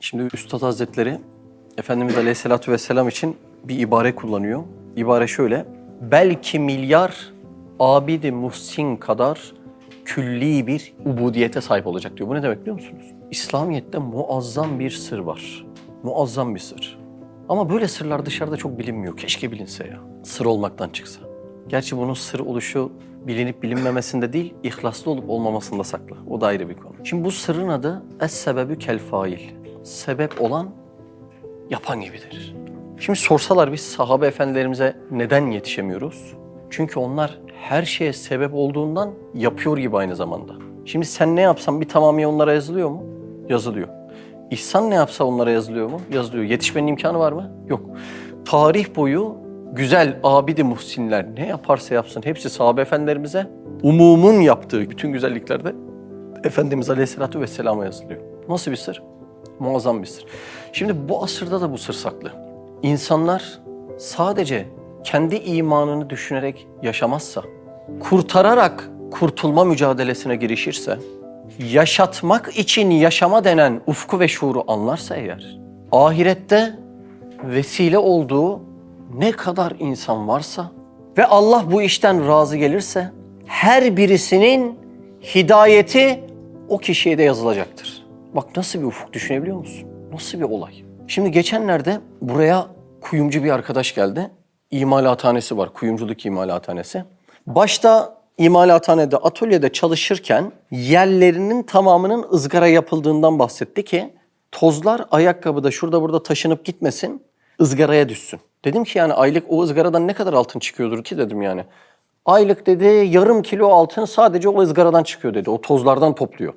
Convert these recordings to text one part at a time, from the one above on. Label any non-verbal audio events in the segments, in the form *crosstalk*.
Şimdi Üstad Hazretleri Efendimiz Aleyhisselatü Vesselam için bir ibare kullanıyor. İbare şöyle. Belki milyar abidi muhsin kadar külli bir ubudiyete sahip olacak diyor. Bu ne demek biliyor musunuz? İslamiyet'te muazzam bir sır var. Muazzam bir sır. Ama böyle sırlar dışarıda çok bilinmiyor. Keşke bilinse ya. Sır olmaktan çıksa. Gerçi bunun sır oluşu bilinip bilinmemesinde değil, ihlaslı olup olmamasında saklı. O da ayrı bir konu. Şimdi bu sırrın adı es-sebebü kel fail. Sebep olan yapan gibidir. Şimdi sorsalar biz sahabe efendilerimize neden yetişemiyoruz? Çünkü onlar her şeye sebep olduğundan yapıyor gibi aynı zamanda. Şimdi sen ne yapsan bir tamamı onlara yazılıyor mu? Yazılıyor. İhsan ne yapsa onlara yazılıyor mu? Yazılıyor. Yetişmenin imkanı var mı? Yok. Tarih boyu güzel abidi muhsinler ne yaparsa yapsın hepsi sahabe efendilerimize umumun yaptığı bütün güzelliklerde Efendimiz Aleyhisselatü Vesselam'a yazılıyor. Nasıl bir sır? Muazzam bir sır. Şimdi bu asırda da bu sır saklı. İnsanlar sadece kendi imanını düşünerek yaşamazsa, kurtararak kurtulma mücadelesine girişirse, yaşatmak için yaşama denen ufku ve şuuru anlarsa eğer, ahirette vesile olduğu ne kadar insan varsa ve Allah bu işten razı gelirse, her birisinin hidayeti o kişiye de yazılacaktır. Bak nasıl bir ufuk düşünebiliyor musun? Nasıl bir olay? Şimdi geçenlerde buraya kuyumcu bir arkadaş geldi. İmalathanesi var, kuyumculuk imalathanesi. Başta imalathanede, atölyede çalışırken yerlerinin tamamının ızgara yapıldığından bahsetti ki tozlar ayakkabıda şurada burada taşınıp gitmesin, ızgaraya düşsün. Dedim ki yani aylık o ızgaradan ne kadar altın çıkıyordur ki dedim yani. Aylık dedi yarım kilo altın sadece o ızgaradan çıkıyor dedi. O tozlardan topluyor.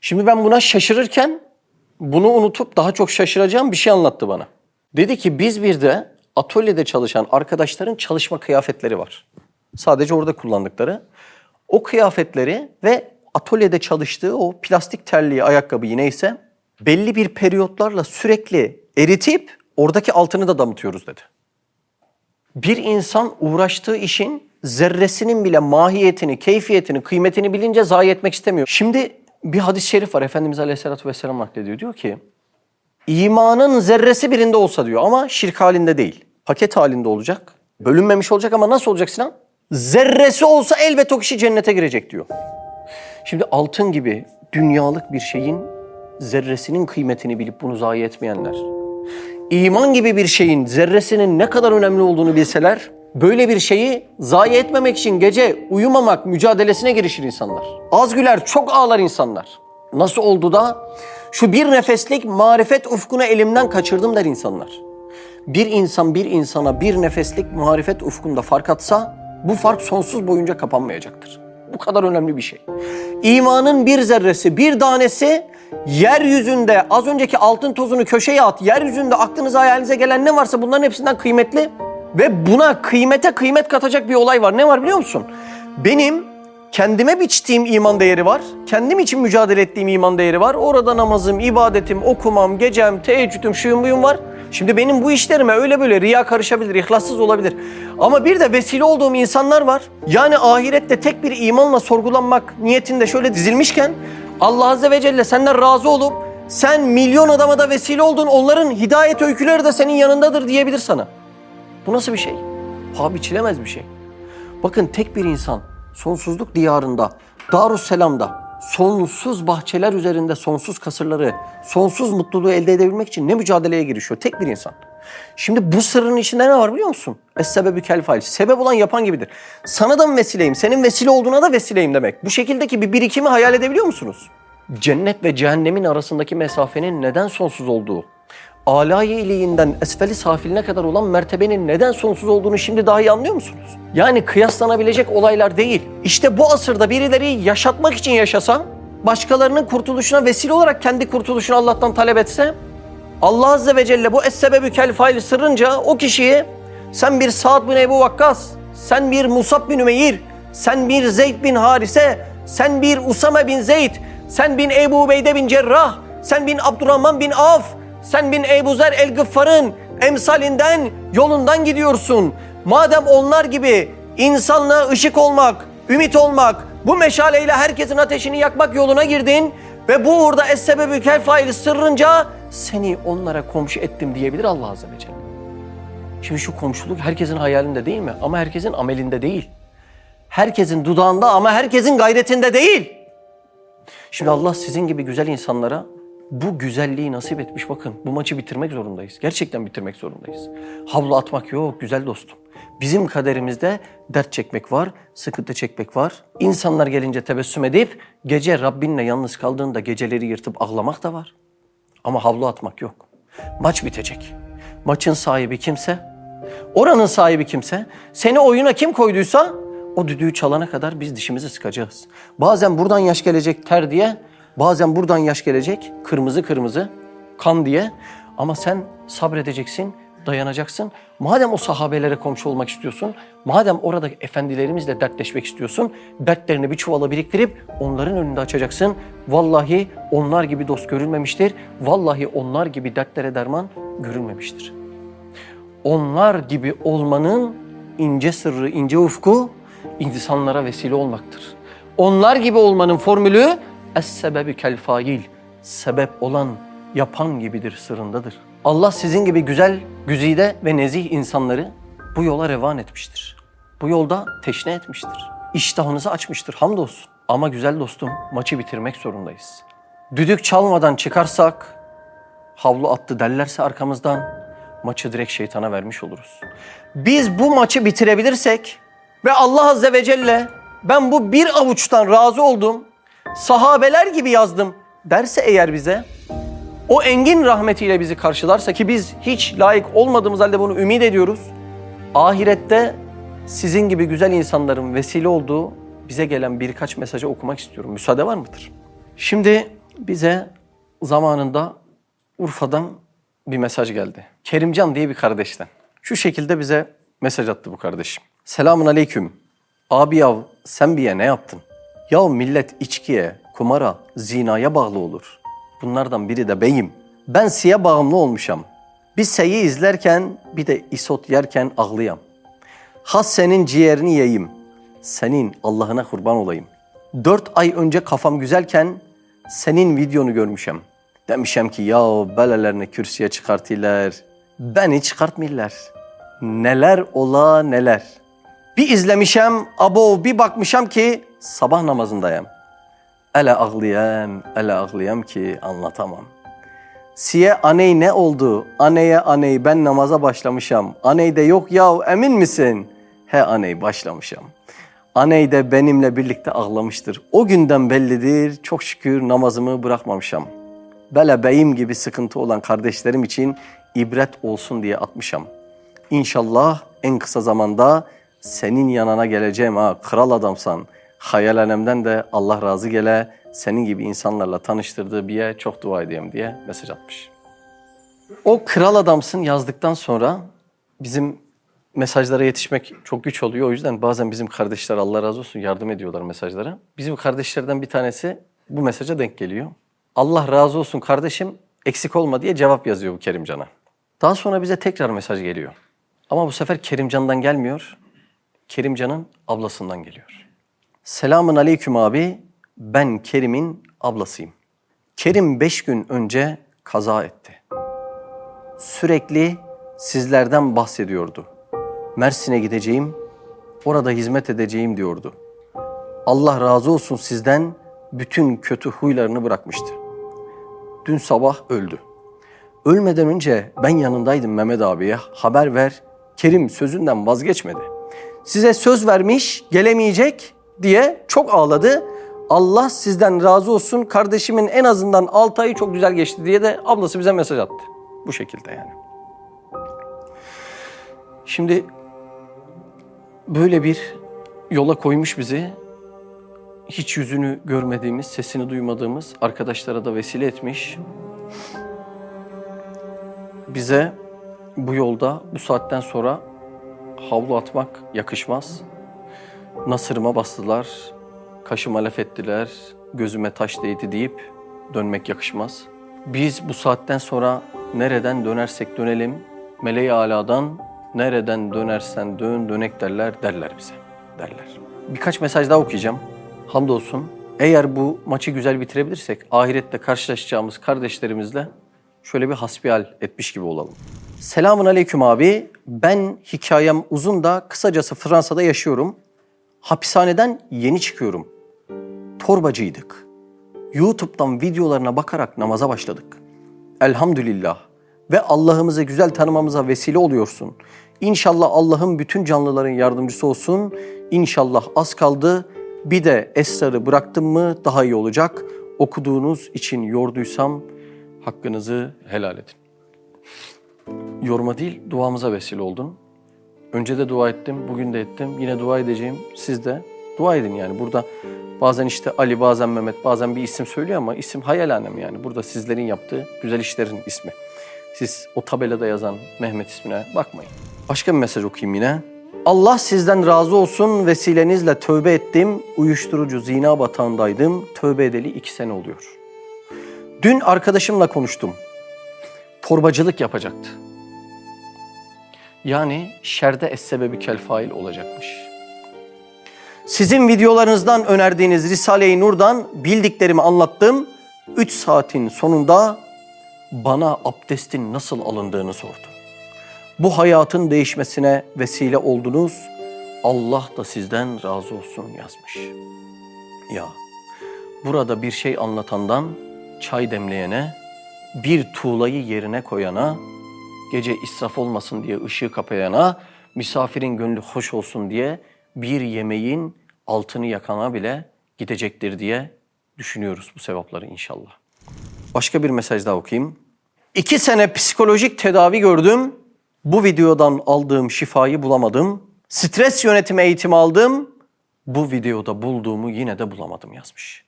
Şimdi ben buna şaşırırken bunu unutup daha çok şaşıracağım bir şey anlattı bana. Dedi ki biz bir de atölyede çalışan arkadaşların çalışma kıyafetleri var. Sadece orada kullandıkları. O kıyafetleri ve atölyede çalıştığı o plastik terliği ayakkabı neyse belli bir periyotlarla sürekli eritip oradaki altını da damıtıyoruz dedi. Bir insan uğraştığı işin zerresinin bile mahiyetini, keyfiyetini, kıymetini bilince zayi etmek istemiyor. Şimdi bir hadis-i şerif var. Efendimiz Aleyhisselatü Vesselam naklediyor. Diyor ki, imanın zerresi birinde olsa diyor ama şirk halinde değil. Paket halinde olacak. Bölünmemiş olacak ama nasıl olacak Sinan? Zerresi olsa elbet o kişi cennete girecek diyor. Şimdi altın gibi dünyalık bir şeyin zerresinin kıymetini bilip bunu zayi etmeyenler, iman gibi bir şeyin zerresinin ne kadar önemli olduğunu bilseler, böyle bir şeyi zayi etmemek için gece uyumamak mücadelesine girişir insanlar. Az güler, çok ağlar insanlar. Nasıl oldu da şu bir nefeslik marifet ufkunu elimden kaçırdım der insanlar. Bir insan bir insana bir nefeslik marifet ufkunda fark atsa bu fark sonsuz boyunca kapanmayacaktır. Bu kadar önemli bir şey. İmanın bir zerresi, bir tanesi yeryüzünde az önceki altın tozunu köşeye at. Yeryüzünde aklınıza hayalinize gelen ne varsa bunların hepsinden kıymetli. Ve buna kıymete kıymet katacak bir olay var. Ne var biliyor musun? Benim kendime biçtiğim iman değeri var. Kendim için mücadele ettiğim iman değeri var. Orada namazım, ibadetim, okumam, gecem, teheccüdüm, şuyum buyum var. Şimdi benim bu işlerime öyle böyle riya karışabilir, ihlassız olabilir. Ama bir de vesile olduğum insanlar var. Yani ahirette tek bir imanla sorgulanmak niyetinde şöyle dizilmişken Allah Azze ve Celle senden razı olup sen milyon adama da vesile oldun onların hidayet öyküleri de senin yanındadır diyebilir sana. Bu nasıl bir şey? Paha biçilemez bir şey. Bakın tek bir insan sonsuzluk diyarında, Darusselam'da sonsuz bahçeler üzerinde sonsuz kasırları, sonsuz mutluluğu elde edebilmek için ne mücadeleye girişiyor? Tek bir insan. Şimdi bu sırrın içinde ne var biliyor musun? Es-sebebü kel fail. Sebep olan yapan gibidir. Sana da mı vesileyim? Senin vesile olduğuna da vesileyim demek. Bu şekildeki bir birikimi hayal edebiliyor musunuz? Cennet ve cehennemin arasındaki mesafenin neden sonsuz olduğu, alay iliğinden esfeli safiline kadar olan mertebenin neden sonsuz olduğunu şimdi daha iyi anlıyor musunuz? Yani kıyaslanabilecek olaylar değil. İşte bu asırda birileri yaşatmak için yaşasa, başkalarının kurtuluşuna vesile olarak kendi kurtuluşunu Allah'tan talep etse, Allah Azze ve Celle bu es-sebebü kel fail sırrınca o kişiyi sen bir Sa'd bin Ebu Vakkas, sen bir Musab bin Ümeyr, sen bir Zeyd bin Harise, sen bir Usame bin Zeyd, sen bin Ebu Ubeyde bin Cerrah, sen bin Abdurrahman bin Af, sen bin Ebu Zer el-Gıffar'ın emsalinden, yolundan gidiyorsun. Madem onlar gibi insanlığa ışık olmak, ümit olmak, bu meşaleyle herkesin ateşini yakmak yoluna girdin ve bu uğurda es-sebebü kel sırrınca seni onlara komşu ettim diyebilir Allah Azze ve Celle. Şimdi şu komşuluk herkesin hayalinde değil mi? Ama herkesin amelinde değil. Herkesin dudağında ama herkesin gayretinde değil. Şimdi Allah sizin gibi güzel insanlara bu güzelliği nasip etmiş. Bakın bu maçı bitirmek zorundayız. Gerçekten bitirmek zorundayız. Havlu atmak yok güzel dostum. Bizim kaderimizde dert çekmek var, sıkıntı çekmek var. İnsanlar gelince tebessüm edip gece Rabbinle yalnız kaldığında geceleri yırtıp ağlamak da var. Ama havlu atmak yok. Maç bitecek. Maçın sahibi kimse, oranın sahibi kimse, seni oyuna kim koyduysa o düdüğü çalana kadar biz dişimizi sıkacağız. Bazen buradan yaş gelecek ter diye, bazen buradan yaş gelecek kırmızı kırmızı kan diye. Ama sen sabredeceksin, dayanacaksın. Madem o sahabelere komşu olmak istiyorsun, madem orada efendilerimizle dertleşmek istiyorsun, dertlerini bir çuvala biriktirip onların önünde açacaksın. Vallahi onlar gibi dost görülmemiştir. Vallahi onlar gibi dertlere derman görülmemiştir. Onlar gibi olmanın ince sırrı, ince ufku insanlara vesile olmaktır. Onlar gibi olmanın formülü es-sebebi kel fail. Sebep olan, yapan gibidir, sırrındadır. Allah sizin gibi güzel, güzide ve nezih insanları bu yola revan etmiştir. Bu yolda teşne etmiştir. İştahınızı açmıştır, hamdolsun. Ama güzel dostum, maçı bitirmek zorundayız. Düdük çalmadan çıkarsak, havlu attı derlerse arkamızdan, maçı direkt şeytana vermiş oluruz. Biz bu maçı bitirebilirsek ve Allah Azze ve Celle ben bu bir avuçtan razı oldum, sahabeler gibi yazdım derse eğer bize, o engin rahmetiyle bizi karşılarsa ki biz hiç layık olmadığımız halde bunu ümit ediyoruz. Ahirette sizin gibi güzel insanların vesile olduğu bize gelen birkaç mesajı okumak istiyorum. Müsaade var mıdır? Şimdi bize zamanında Urfa'dan bir mesaj geldi. Kerimcan diye bir kardeşten. Şu şekilde bize mesaj attı bu kardeşim. Selamun aleyküm. Abi yav sen bir ne yaptın? Yav millet içkiye, kumara, zinaya bağlı olur. Bunlardan biri de beyim. Ben siye bağımlı olmuşam. Bir seyi izlerken bir de isot yerken ağlayam. Has senin ciğerini yiyeyim. Senin Allah'ına kurban olayım. Dört ay önce kafam güzelken senin videonu görmüşem. Demişem ki ya belelerini kürsüye çıkartırlar. Beni çıkartmıyorlar. Neler ola neler. Bir izlemişem, abo bir bakmışam ki sabah namazındayım. Ele ağlayam, ele ağlayam ki anlatamam. Siye aney ne oldu? Aneye aney ben namaza başlamışam. Aney de yok yav emin misin? He aney başlamışam. Aney de benimle birlikte ağlamıştır. O günden bellidir çok şükür namazımı bırakmamışam. Bele beyim gibi sıkıntı olan kardeşlerim için ibret olsun diye atmışam. İnşallah en kısa zamanda senin yanına geleceğim ha kral adamsan. Hayalanemden de Allah razı gele senin gibi insanlarla tanıştırdığı bir yer çok dua edeyim diye mesaj atmış. O kral adamsın yazdıktan sonra bizim mesajlara yetişmek çok güç oluyor. O yüzden bazen bizim kardeşler Allah razı olsun yardım ediyorlar mesajlara. Bizim kardeşlerden bir tanesi bu mesaja denk geliyor. Allah razı olsun kardeşim eksik olma diye cevap yazıyor bu Kerimcan'a. Daha sonra bize tekrar mesaj geliyor. Ama bu sefer Kerimcan'dan gelmiyor. Kerimcan'ın ablasından geliyor. Selamun aleyküm abi. Ben Kerim'in ablasıyım. Kerim beş gün önce kaza etti. Sürekli sizlerden bahsediyordu. Mersin'e gideceğim, orada hizmet edeceğim diyordu. Allah razı olsun sizden bütün kötü huylarını bırakmıştı. Dün sabah öldü. Ölmeden önce ben yanındaydım Mehmet abiye. Haber ver. Kerim sözünden vazgeçmedi. Size söz vermiş, gelemeyecek diye çok ağladı. Allah sizden razı olsun. Kardeşimin en azından 6 ayı çok güzel geçti diye de ablası bize mesaj attı. Bu şekilde yani. Şimdi böyle bir yola koymuş bizi. Hiç yüzünü görmediğimiz, sesini duymadığımız arkadaşlara da vesile etmiş. Bize bu yolda bu saatten sonra havlu atmak yakışmaz. Nasırıma bastılar, kaşıma laf ettiler, gözüme taş değdi deyip dönmek yakışmaz. Biz bu saatten sonra nereden dönersek dönelim, meleği aladan nereden dönersen dön dönek derler derler bize derler. Birkaç mesaj daha okuyacağım. Hamdolsun. Eğer bu maçı güzel bitirebilirsek ahirette karşılaşacağımız kardeşlerimizle şöyle bir hasbihal etmiş gibi olalım. Selamun aleyküm abi. Ben hikayem uzun da kısacası Fransa'da yaşıyorum. Hapishaneden yeni çıkıyorum. Torbacıydık. YouTube'dan videolarına bakarak namaza başladık. Elhamdülillah ve Allah'ımızı güzel tanımamıza vesile oluyorsun. İnşallah Allah'ın bütün canlıların yardımcısı olsun. İnşallah az kaldı. Bir de esrarı bıraktım mı daha iyi olacak. Okuduğunuz için yorduysam hakkınızı helal edin. Yorma değil, duamıza vesile oldun. Önce de dua ettim, bugün de ettim. Yine dua edeceğim. Siz de dua edin yani. Burada bazen işte Ali, bazen Mehmet, bazen bir isim söylüyor ama isim hayal alem yani. Burada sizlerin yaptığı güzel işlerin ismi. Siz o tabelada yazan Mehmet ismine bakmayın. Başka bir mesaj okuyayım yine. Allah sizden razı olsun vesilenizle tövbe ettim. Uyuşturucu zina batağındaydım. Tövbe edeli iki sene oluyor. Dün arkadaşımla konuştum. Torbacılık yapacaktı. Yani şerde es sebebi kel fail olacakmış. Sizin videolarınızdan önerdiğiniz Risale-i Nur'dan bildiklerimi anlattım. 3 saatin sonunda bana abdestin nasıl alındığını sordu. Bu hayatın değişmesine vesile oldunuz. Allah da sizden razı olsun yazmış. Ya burada bir şey anlatandan çay demleyene, bir tuğlayı yerine koyana, gece israf olmasın diye ışığı kapayana, misafirin gönlü hoş olsun diye bir yemeğin altını yakana bile gidecektir diye düşünüyoruz bu sevapları inşallah. Başka bir mesaj daha okuyayım. İki sene psikolojik tedavi gördüm. Bu videodan aldığım şifayı bulamadım. Stres yönetimi eğitimi aldım. Bu videoda bulduğumu yine de bulamadım yazmış.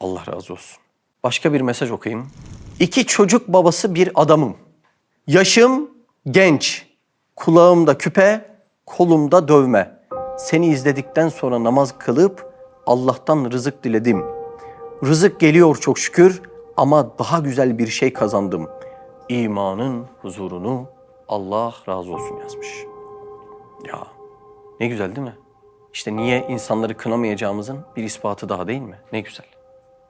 Allah razı olsun. Başka bir mesaj okuyayım. İki çocuk babası bir adamım. Yaşım genç. Kulağımda küpe, kolumda dövme. Seni izledikten sonra namaz kılıp Allah'tan rızık diledim. Rızık geliyor çok şükür ama daha güzel bir şey kazandım. İmanın huzurunu Allah razı olsun yazmış. Ya ne güzel değil mi? İşte niye insanları kınamayacağımızın bir ispatı daha değil mi? Ne güzel.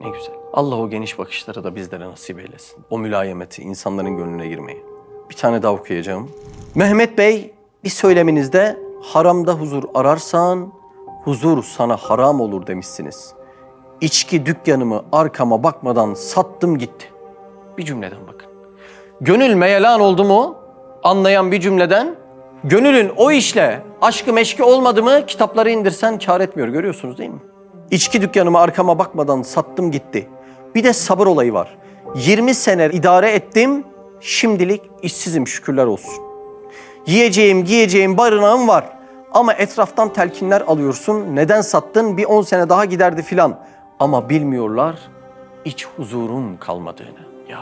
Ne güzel. Allah o geniş bakışları da bizlere nasip eylesin. O mülayemeti, insanların gönlüne girmeyi. Bir tane daha okuyacağım. Mehmet Bey bir söyleminizde haramda huzur ararsan huzur sana haram olur demişsiniz. İçki dükkanımı arkama bakmadan sattım gitti. Bir cümleden bakın. Gönül meyelan oldu mu anlayan bir cümleden gönülün o işle aşkı meşki olmadı mı kitapları indirsen kar etmiyor görüyorsunuz değil mi? İçki dükkanımı arkama bakmadan sattım gitti. Bir de sabır olayı var. 20 sene idare ettim şimdilik işsizim şükürler olsun. Yiyeceğim, giyeceğim, barınağım var. Ama etraftan telkinler alıyorsun. Neden sattın? Bir 10 sene daha giderdi filan. Ama bilmiyorlar iç huzurun kalmadığını. Ya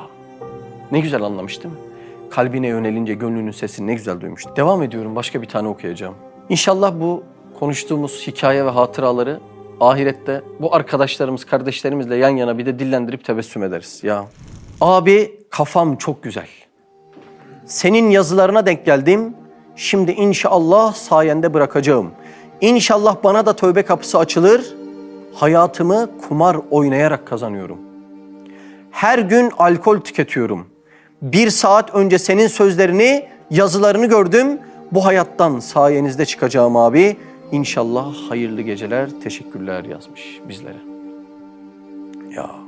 ne güzel anlamış değil mi? Kalbine yönelince gönlünün sesini ne güzel duymuş. Devam ediyorum başka bir tane okuyacağım. İnşallah bu konuştuğumuz hikaye ve hatıraları ahirette bu arkadaşlarımız, kardeşlerimizle yan yana bir de dillendirip tebessüm ederiz. Ya abi kafam çok güzel. Senin yazılarına denk geldim. Şimdi inşallah sayende bırakacağım. İnşallah bana da tövbe kapısı açılır. Hayatımı kumar oynayarak kazanıyorum. Her gün alkol tüketiyorum. Bir saat önce senin sözlerini, yazılarını gördüm. Bu hayattan sayenizde çıkacağım abi. İnşallah hayırlı geceler, teşekkürler yazmış bizlere. Ya.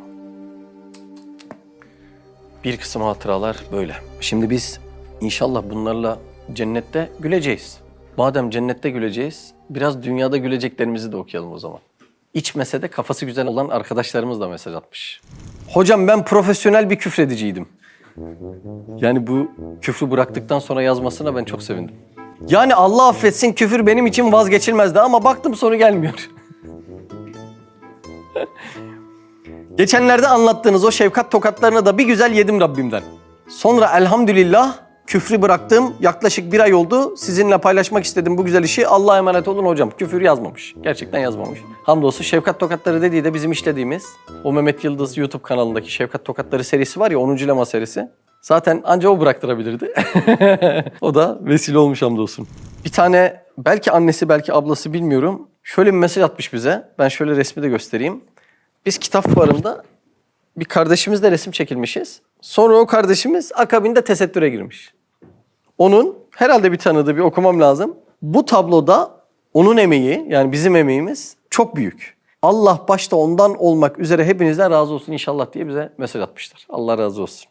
Bir kısım hatıralar böyle. Şimdi biz inşallah bunlarla cennette güleceğiz. Madem cennette güleceğiz, biraz dünyada güleceklerimizi de okuyalım o zaman. İçmese de kafası güzel olan arkadaşlarımız da mesaj atmış. Hocam ben profesyonel bir küfrediciydim. Yani bu küfrü bıraktıktan sonra yazmasına ben çok sevindim. Yani Allah affetsin küfür benim için vazgeçilmezdi ama baktım sonu gelmiyor. *laughs* Geçenlerde anlattığınız o şefkat tokatlarını da bir güzel yedim Rabbimden. Sonra elhamdülillah küfrü bıraktım. Yaklaşık bir ay oldu. Sizinle paylaşmak istedim bu güzel işi. Allah'a emanet olun hocam. Küfür yazmamış. Gerçekten yazmamış. Hamdolsun Şefkat Tokatları dediği de bizim işlediğimiz o Mehmet Yıldız YouTube kanalındaki Şefkat Tokatları serisi var ya 10. lema serisi. Zaten anca o bıraktırabilirdi. *laughs* o da vesile olmuş hamdolsun. Bir tane belki annesi belki ablası bilmiyorum. Şöyle bir mesaj atmış bize. Ben şöyle resmi de göstereyim. Biz kitap fuarında bir kardeşimizle resim çekilmişiz. Sonra o kardeşimiz akabinde tesettüre girmiş. Onun herhalde bir tanıdığı bir okumam lazım. Bu tabloda onun emeği yani bizim emeğimiz çok büyük. Allah başta ondan olmak üzere hepinizden razı olsun inşallah diye bize mesaj atmışlar. Allah razı olsun.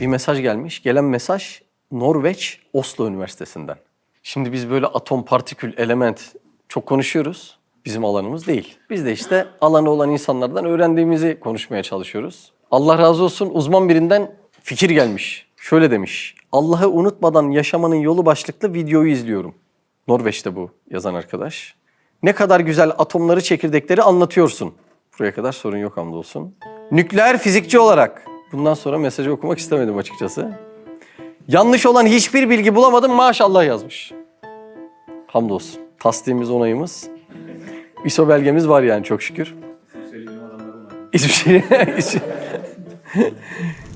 Bir mesaj gelmiş. Gelen mesaj Norveç Oslo Üniversitesi'nden. Şimdi biz böyle atom, partikül, element çok konuşuyoruz. Bizim alanımız değil. Biz de işte alanı olan insanlardan öğrendiğimizi konuşmaya çalışıyoruz. Allah razı olsun uzman birinden fikir gelmiş. Şöyle demiş. Allah'ı unutmadan yaşamanın yolu başlıklı videoyu izliyorum. Norveç'te bu yazan arkadaş. Ne kadar güzel atomları, çekirdekleri anlatıyorsun. Buraya kadar sorun yok hamdolsun. Nükleer fizikçi olarak. Bundan sonra mesajı okumak istemedim açıkçası. Yanlış olan hiçbir bilgi bulamadım maşallah yazmış. Hamdolsun. Tasdiğimiz, onayımız. ISO belgemiz var yani çok şükür. Hiçbir hiç- *laughs*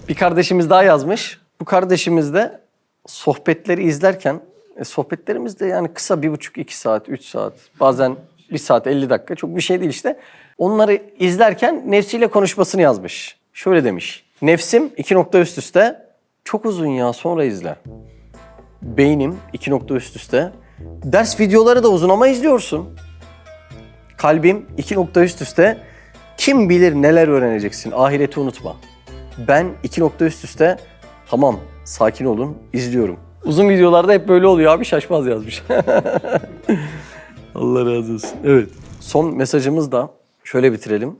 bir kardeşimiz daha yazmış. Bu kardeşimiz de sohbetleri izlerken, e, sohbetlerimiz de yani kısa bir buçuk, iki saat, üç saat, bazen bir saat, 50 dakika çok bir şey değil işte. Onları izlerken nefsiyle konuşmasını yazmış. Şöyle demiş. Nefsim iki nokta üst üste. Çok uzun ya sonra izle. Beynim iki nokta üst üste. Ders videoları da uzun ama izliyorsun. Kalbim iki nokta üst üste. Kim bilir neler öğreneceksin. Ahireti unutma. Ben iki nokta üst üste. Tamam sakin olun izliyorum. Uzun videolarda hep böyle oluyor abi şaşmaz yazmış. *laughs* Allah razı olsun. Evet. Son mesajımız da şöyle bitirelim.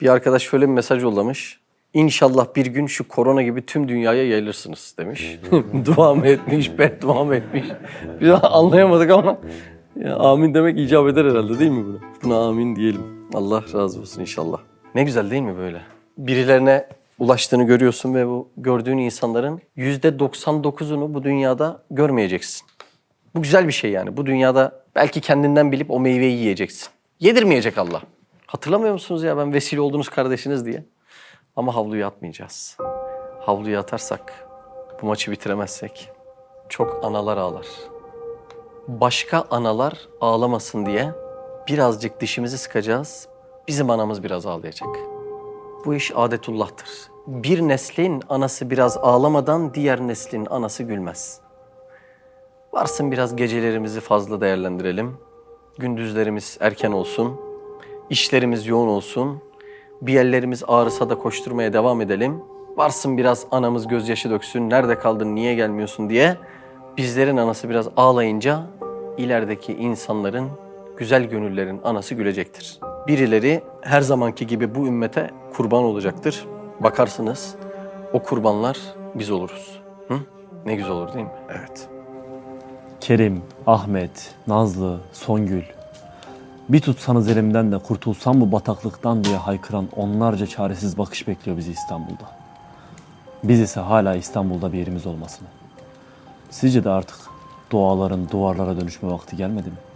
Bir arkadaş şöyle bir mesaj yollamış. İnşallah bir gün şu korona gibi tüm dünyaya yayılırsınız demiş. *laughs* dua mı etmiş, beddua mı etmiş? Biz anlayamadık ama ya, amin demek icap eder herhalde değil mi buna? Buna amin diyelim. Allah razı olsun inşallah. Ne güzel değil mi böyle? Birilerine ulaştığını görüyorsun ve bu gördüğün insanların yüzde 99'unu bu dünyada görmeyeceksin. Bu güzel bir şey yani. Bu dünyada belki kendinden bilip o meyveyi yiyeceksin. Yedirmeyecek Allah. Hatırlamıyor musunuz ya ben vesile oldunuz kardeşiniz diye? Ama havluyu atmayacağız. Havluyu atarsak, bu maçı bitiremezsek çok analar ağlar. Başka analar ağlamasın diye birazcık dişimizi sıkacağız. Bizim anamız biraz ağlayacak. Bu iş adetullah'tır. Bir neslin anası biraz ağlamadan diğer neslin anası gülmez. Varsın biraz gecelerimizi fazla değerlendirelim. Gündüzlerimiz erken olsun. İşlerimiz yoğun olsun. Bir yerlerimiz ağrısa da koşturmaya devam edelim. Varsın biraz anamız gözyaşı döksün. Nerede kaldın, niye gelmiyorsun diye. Bizlerin anası biraz ağlayınca ilerideki insanların, güzel gönüllerin anası gülecektir. Birileri her zamanki gibi bu ümmete kurban olacaktır. Bakarsınız o kurbanlar biz oluruz. Hı? Ne güzel olur değil mi? Evet. Kerim, Ahmet, Nazlı, Songül. Bir tutsanız elimden de kurtulsam bu bataklıktan diye haykıran onlarca çaresiz bakış bekliyor bizi İstanbul'da. Biz ise hala İstanbul'da bir yerimiz olmasını. Sizce de artık duaların duvarlara dönüşme vakti gelmedi mi?